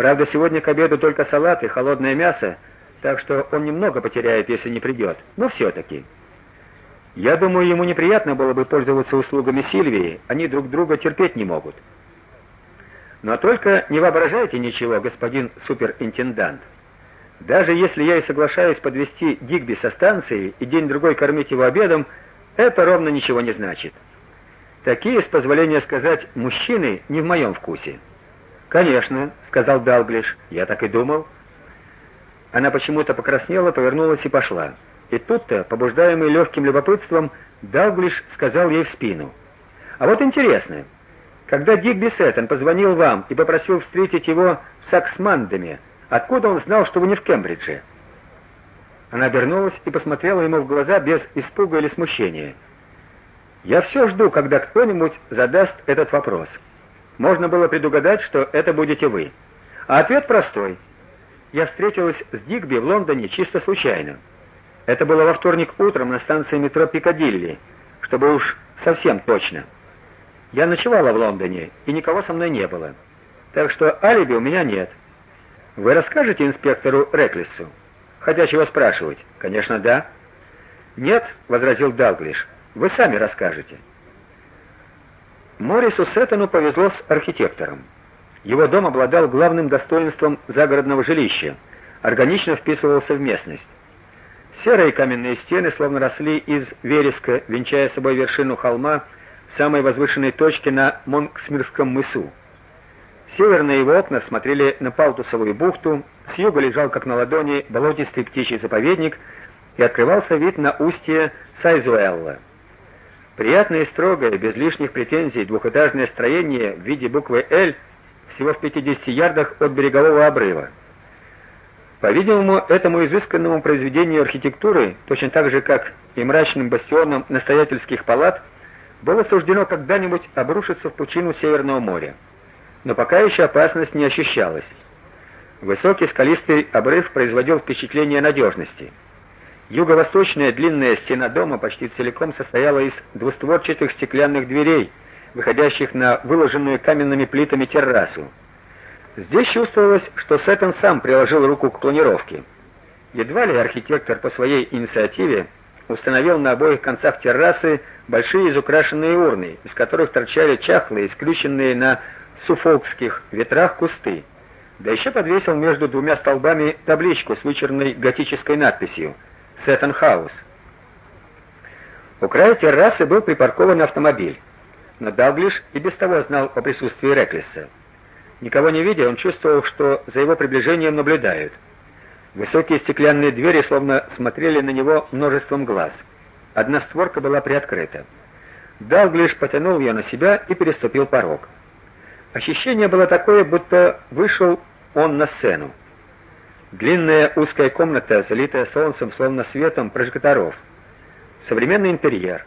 Правда, сегодня к обеду только салат и холодное мясо, так что он немного потеряет, если не придет. Но все таки Я думаю, ему неприятно было бы пользоваться услугами Сильвии, они друг друга терпеть не могут. Но только не воображайте ничего, господин суперинтендант. Даже если я и соглашаюсь подвести Дигби со станции и день-другой кормить его обедом, это ровно ничего не значит. Такие, с позволения сказать, мужчины не в моем вкусе. Конечно, сказал Далглиш. Я так и думал. Она почему-то покраснела, повернулась и пошла. И тут-то, побуждаемый легким любопытством, Далглиш сказал ей в спину: "А вот интересно, когда Дигби Сеттон позвонил вам и попросил встретить его в Саксмандеме, откуда он знал, что вы не в Кембридже?" Она обернулась и посмотрела ему в глаза без испуга или смущения. Я все жду, когда кто-нибудь задаст этот вопрос. Можно было предугадать, что это будете вы. А ответ простой. Я встретилась с Дигби в Лондоне чисто случайно. Это было во вторник утром на станции метро Пикадилли, чтобы уж совсем точно. Я ночевала в Лондоне, и никого со мной не было. Так что алиби у меня нет. Вы расскажете инспектору Реклису? Хотя чего спрашивать? Конечно, да. Нет, возразил Далглиш. Вы сами расскажете. Морису Сеттону повезло с архитектором. Его дом обладал главным достоинством загородного жилища органично вписывался в местность. Серые каменные стены словно росли из вереска, венчая собой вершину холма, самой возвышенной точки на Монксмирском мысу. Северные его окна смотрели на Палтусовую бухту, с юга лежал как на ладони болотистый птичий заповедник и открывался вид на устье Сайзуэлла. Приятное и строгое, без лишних претензий двухэтажное строение в виде буквы Л всего в 50 ярдах от берегового обрыва. По-видимому, этому изысканному произведению архитектуры, точно так же как и мрачным бастионам настоятельских палат, было суждено когда-нибудь обрушиться в пучину Северного моря. Но пока еще опасность не ощущалась. Высокий скалистый обрыв производил впечатление надежности. Юго-восточная длинная стена дома почти целиком состояла из двустворчатых стеклянных дверей, выходящих на выложенную каменными плитами террасу. Здесь чувствовалось, что Сеттон сам приложил руку к планировке. Едва ли архитектор по своей инициативе установил на обоих концах террасы большие изукрашенные урны, из которых торчали чахлые, исключенные на суфолкских ветрах кусты. Да еще подвесил между двумя столбами табличку с вычурной готической надписью Сеттон Хаус. У края террасы был припаркован автомобиль. Но Далглиш и без того знал о присутствии Реклиса. Никого не видя, он чувствовал, что за его приближением наблюдают. Высокие стеклянные двери словно смотрели на него множеством глаз. Одна створка была приоткрыта. Далглиш потянул ее на себя и переступил порог. Ощущение было такое, будто вышел он на сцену. Длинная узкая комната, залитая солнцем, словно светом прожекторов. Современный интерьер.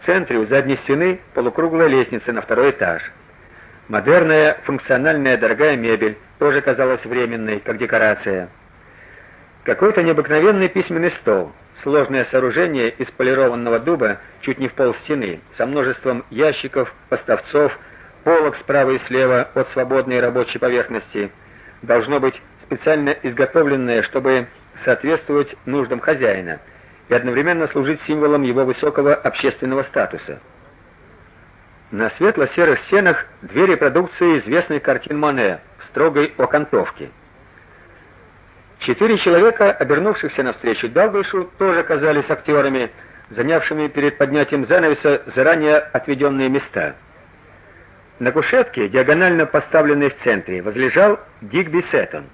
В центре у задней стены полукруглая лестница на второй этаж. Модерная, функциональная, дорогая мебель, тоже казалась временной, как декорация. Какой-то необыкновенный письменный стол, сложное сооружение из полированного дуба чуть не в пол стены, со множеством ящиков, поставцов, полок справа и слева от свободной рабочей поверхности. Должно быть специально изготовленное, чтобы соответствовать нуждам хозяина и одновременно служить символом его высокого общественного статуса. На светло-серых стенах двери продукции известной картин Моне в строгой окантовке. Четыре человека, обернувшихся навстречу Далглишу, тоже казались актерами, занявшими перед поднятием занавеса заранее отведенные места. На кушетке, диагонально поставленной в центре, возлежал Дигби Сеттон.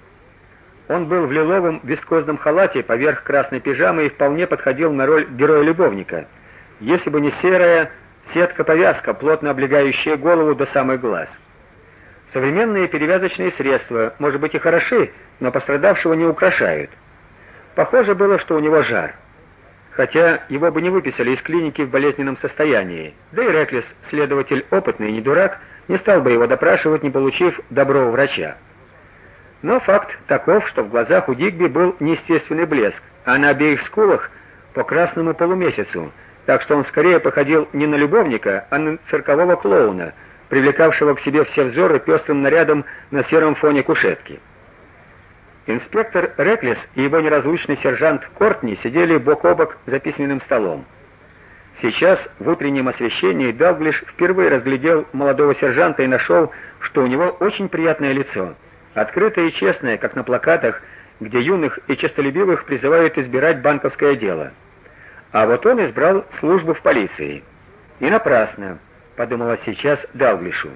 Он был в лиловом вискозном халате поверх красной пижамы и вполне подходил на роль героя-любовника, если бы не серая сетка-повязка, плотно облегающая голову до самых глаз. Современные перевязочные средства, может быть, и хороши, но пострадавшего не украшают. Похоже было, что у него жар. Хотя его бы не выписали из клиники в болезненном состоянии. Да и Реклис, следователь опытный и не дурак, не стал бы его допрашивать, не получив доброго врача. Но факт таков, что в глазах у Дигби был неестественный блеск, а на обеих скулах по красному полумесяцу, так что он скорее походил не на любовника, а на циркового клоуна, привлекавшего к себе все взоры пестрым нарядом на сером фоне кушетки. Инспектор Реклес и его неразлучный сержант Кортни сидели бок о бок за письменным столом. Сейчас в утреннем освещении Далглиш впервые разглядел молодого сержанта и нашел, что у него очень приятное лицо, открытое и честное, как на плакатах, где юных и честолюбивых призывают избирать банковское дело. А вот он избрал службу в полиции. И напрасно, подумала сейчас Далглишу.